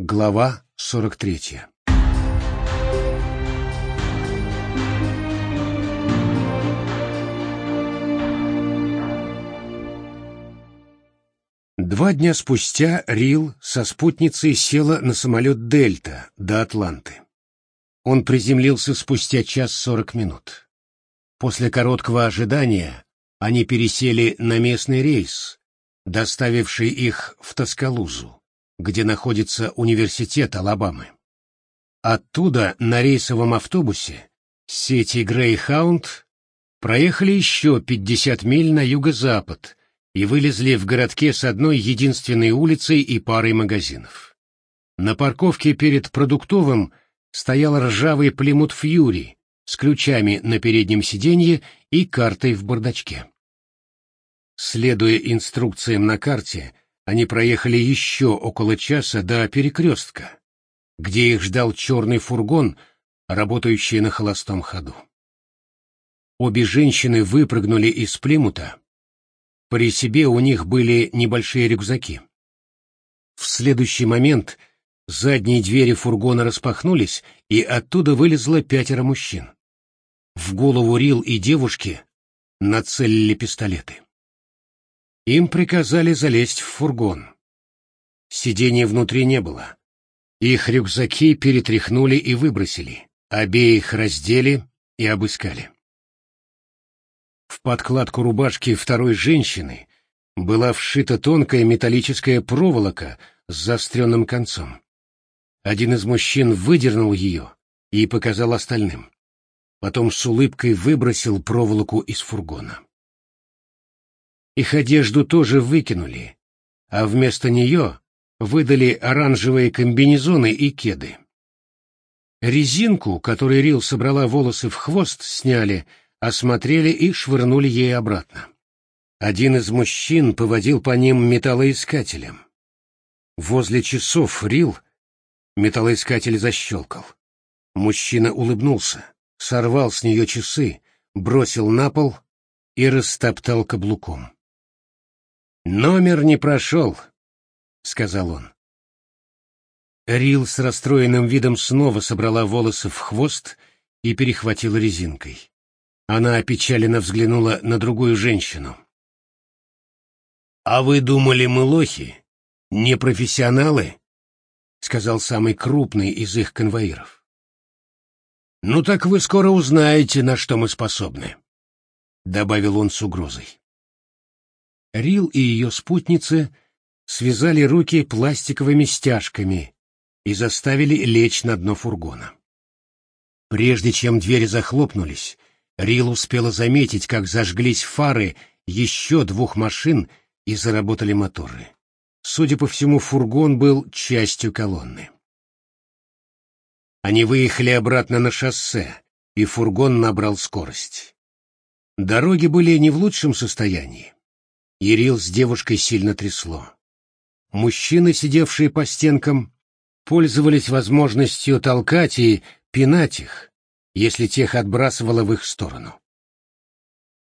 Глава сорок третья Два дня спустя Рил со спутницей села на самолет «Дельта» до Атланты. Он приземлился спустя час сорок минут. После короткого ожидания они пересели на местный рейс, доставивший их в Тоскалузу, где находится университет Алабамы. Оттуда на рейсовом автобусе сети Грейхаунд проехали еще 50 миль на юго-запад и вылезли в городке с одной единственной улицей и парой магазинов. На парковке перед продуктовым стоял ржавый Плимут Фьюри с ключами на переднем сиденье и картой в бардачке. Следуя инструкциям на карте, они проехали еще около часа до перекрестка, где их ждал черный фургон, работающий на холостом ходу. Обе женщины выпрыгнули из Плимута. При себе у них были небольшие рюкзаки. В следующий момент задние двери фургона распахнулись, и оттуда вылезло пятеро мужчин. В голову Рил и девушки нацелили пистолеты. Им приказали залезть в фургон. Сидений внутри не было. Их рюкзаки перетряхнули и выбросили, обеих раздели и обыскали. В подкладку рубашки второй женщины была вшита тонкая металлическая проволока с заостренным концом. Один из мужчин выдернул ее и показал остальным. Потом с улыбкой выбросил проволоку из фургона. Их одежду тоже выкинули, а вместо нее выдали оранжевые комбинезоны и кеды. Резинку, которой Рил собрала волосы в хвост, сняли, осмотрели и швырнули ей обратно. Один из мужчин поводил по ним металлоискателем. Возле часов Рил металлоискатель защелкал. Мужчина улыбнулся, сорвал с нее часы, бросил на пол и растоптал каблуком. «Номер не прошел», — сказал он. Рил с расстроенным видом снова собрала волосы в хвост и перехватила резинкой. Она опечаленно взглянула на другую женщину. «А вы думали, мы лохи? Не профессионалы?» — сказал самый крупный из их конвоиров. «Ну так вы скоро узнаете, на что мы способны», — добавил он с угрозой. Рил и ее спутницы связали руки пластиковыми стяжками и заставили лечь на дно фургона. Прежде чем двери захлопнулись, Рил успела заметить, как зажглись фары еще двух машин и заработали моторы. Судя по всему, фургон был частью колонны. Они выехали обратно на шоссе, и фургон набрал скорость. Дороги были не в лучшем состоянии. Ирил с девушкой сильно трясло. Мужчины, сидевшие по стенкам, пользовались возможностью толкать и пинать их, если тех отбрасывало в их сторону.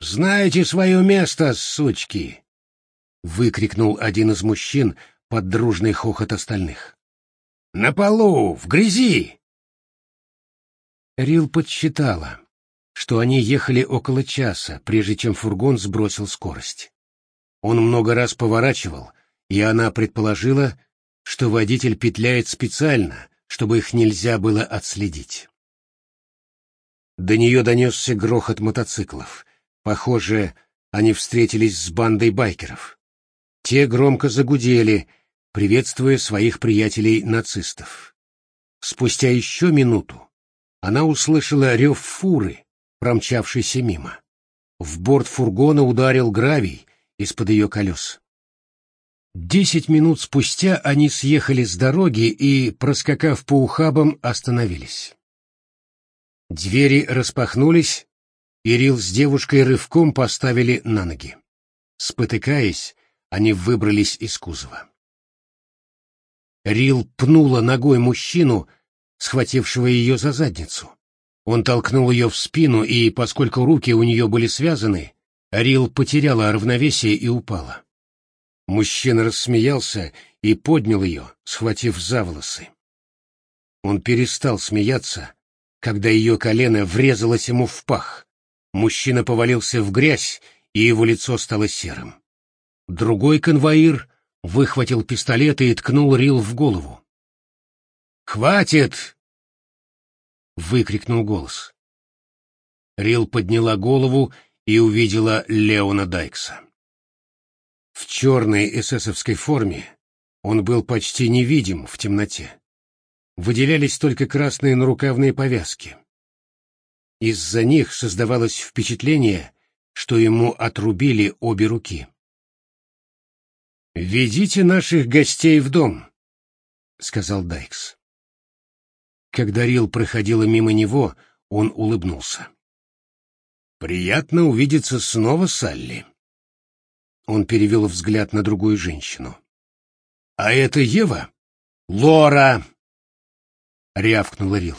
«Знаете свое место, сучки!» — выкрикнул один из мужчин под дружный хохот остальных. «На полу, в грязи!» Рил подсчитала, что они ехали около часа, прежде чем фургон сбросил скорость. Он много раз поворачивал, и она предположила, что водитель петляет специально, чтобы их нельзя было отследить. До нее донесся грохот мотоциклов. Похоже, они встретились с бандой байкеров. Те громко загудели, приветствуя своих приятелей-нацистов. Спустя еще минуту она услышала рев фуры, промчавшейся мимо. В борт фургона ударил гравий, из-под ее колес. Десять минут спустя они съехали с дороги и, проскакав по ухабам, остановились. Двери распахнулись, и Рил с девушкой рывком поставили на ноги. Спотыкаясь, они выбрались из кузова. Рил пнула ногой мужчину, схватившего ее за задницу. Он толкнул ее в спину, и, поскольку руки у нее были связаны, Рил потеряла равновесие и упала. Мужчина рассмеялся и поднял ее, схватив за волосы. Он перестал смеяться, когда ее колено врезалось ему в пах. Мужчина повалился в грязь, и его лицо стало серым. Другой конвоир выхватил пистолет и ткнул Рил в голову. «Хватит!» — выкрикнул голос. Рил подняла голову и увидела Леона Дайкса. В черной эсэсовской форме он был почти невидим в темноте. Выделялись только красные нарукавные повязки. Из-за них создавалось впечатление, что ему отрубили обе руки. «Ведите наших гостей в дом», — сказал Дайкс. Когда Рил проходила мимо него, он улыбнулся. «Приятно увидеться снова, Салли». Он перевел взгляд на другую женщину. «А это Ева?» «Лора!» — рявкнула Рил.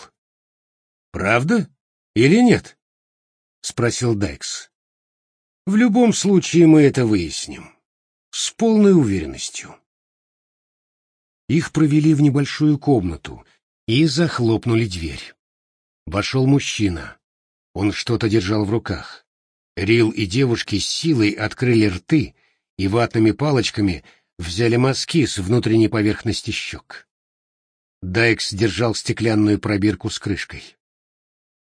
«Правда или нет?» — спросил Дайкс. «В любом случае мы это выясним» с полной уверенностью. Их провели в небольшую комнату и захлопнули дверь. Вошел мужчина. Он что-то держал в руках. Рил и девушки с силой открыли рты и ватными палочками взяли мазки с внутренней поверхности щек. Дайкс держал стеклянную пробирку с крышкой.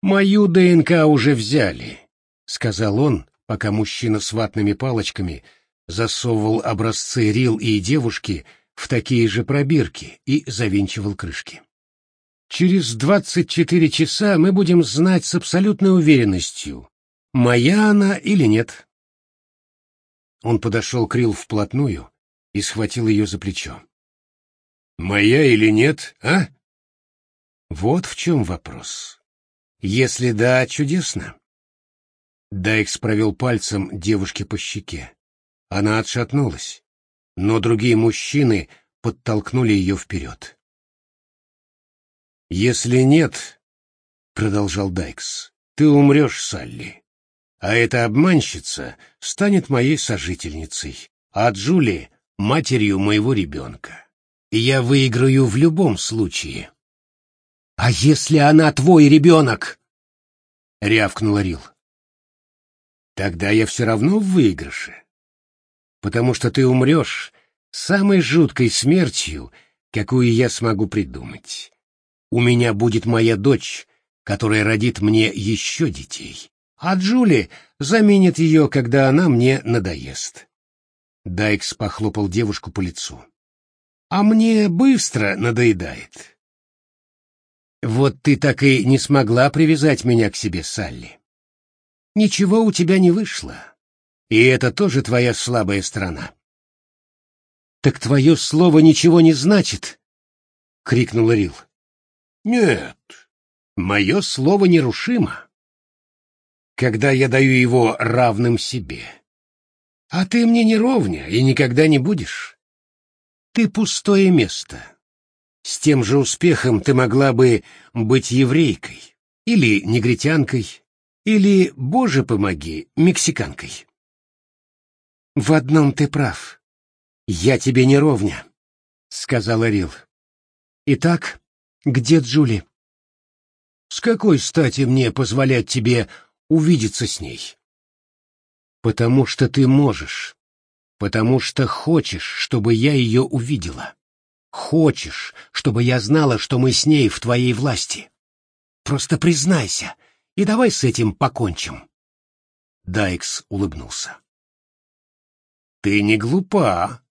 «Мою ДНК уже взяли», — сказал он, пока мужчина с ватными палочками — засовывал образцы рил и девушки в такие же пробирки и завинчивал крышки. Через двадцать четыре часа мы будем знать с абсолютной уверенностью, моя она или нет. Он подошел к Рил вплотную и схватил ее за плечо. «Моя или нет, а?» Вот в чем вопрос. Если да, чудесно. Дайкс провел пальцем девушке по щеке. Она отшатнулась, но другие мужчины подтолкнули ее вперед. «Если нет, — продолжал Дайкс, — ты умрешь, Салли, а эта обманщица станет моей сожительницей, а Джули — матерью моего ребенка. Я выиграю в любом случае». «А если она твой ребенок?» — рявкнула Рил. «Тогда я все равно в выигрыше потому что ты умрешь самой жуткой смертью, какую я смогу придумать. У меня будет моя дочь, которая родит мне еще детей, а Джули заменит ее, когда она мне надоест. Дайкс похлопал девушку по лицу. А мне быстро надоедает. Вот ты так и не смогла привязать меня к себе, Салли. Ничего у тебя не вышло. И это тоже твоя слабая сторона. Так твое слово ничего не значит, — крикнул Рил. Нет, мое слово нерушимо, когда я даю его равным себе. А ты мне не ровня и никогда не будешь. Ты пустое место. С тем же успехом ты могла бы быть еврейкой, или негритянкой, или, боже помоги, мексиканкой. В одном ты прав. Я тебе не ровня, сказала Рил. Итак, где Джули? С какой стати мне позволять тебе увидеться с ней? Потому что ты можешь. Потому что хочешь, чтобы я ее увидела. Хочешь, чтобы я знала, что мы с ней в твоей власти. Просто признайся, и давай с этим покончим. Дайкс улыбнулся. Ты не глупа.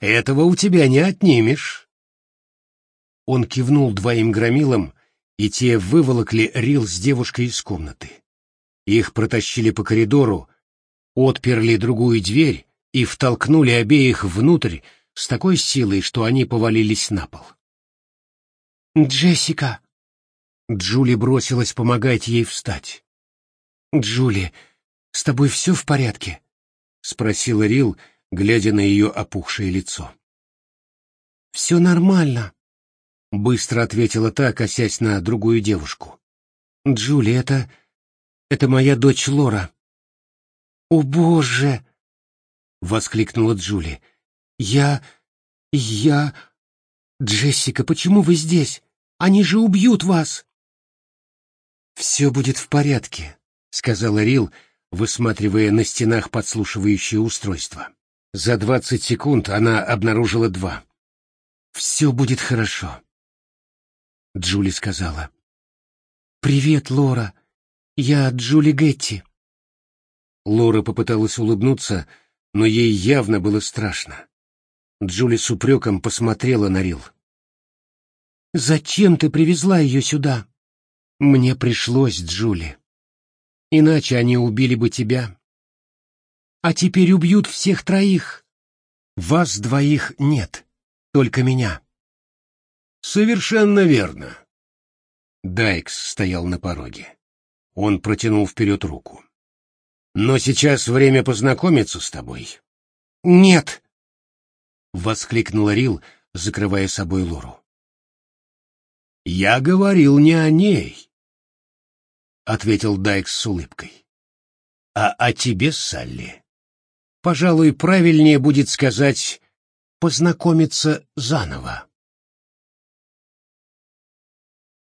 Этого у тебя не отнимешь. Он кивнул двоим громилам, и те выволокли Рил с девушкой из комнаты. Их протащили по коридору, отперли другую дверь и втолкнули обеих внутрь с такой силой, что они повалились на пол. «Джессика!» Джули бросилась помогать ей встать. «Джули, с тобой все в порядке?» — спросила Рил, глядя на ее опухшее лицо. «Все нормально», — быстро ответила та, косясь на другую девушку. «Джули, это... это моя дочь Лора». «О, Боже!» — воскликнула Джули. «Я... Я... Джессика, почему вы здесь? Они же убьют вас!» «Все будет в порядке», — сказала Рил, высматривая на стенах подслушивающее устройство. За двадцать секунд она обнаружила два. «Все будет хорошо», — Джули сказала. «Привет, Лора. Я Джули Гетти». Лора попыталась улыбнуться, но ей явно было страшно. Джули с упреком посмотрела на Рил. «Зачем ты привезла ее сюда?» «Мне пришлось, Джули. Иначе они убили бы тебя. А теперь убьют всех троих. Вас двоих нет, только меня». «Совершенно верно». Дайкс стоял на пороге. Он протянул вперед руку. «Но сейчас время познакомиться с тобой». «Нет!» — воскликнула Рил, закрывая собой Лору. «Я говорил не о ней», — ответил Дайкс с улыбкой, — «а о тебе, Салли. Пожалуй, правильнее будет сказать «познакомиться заново».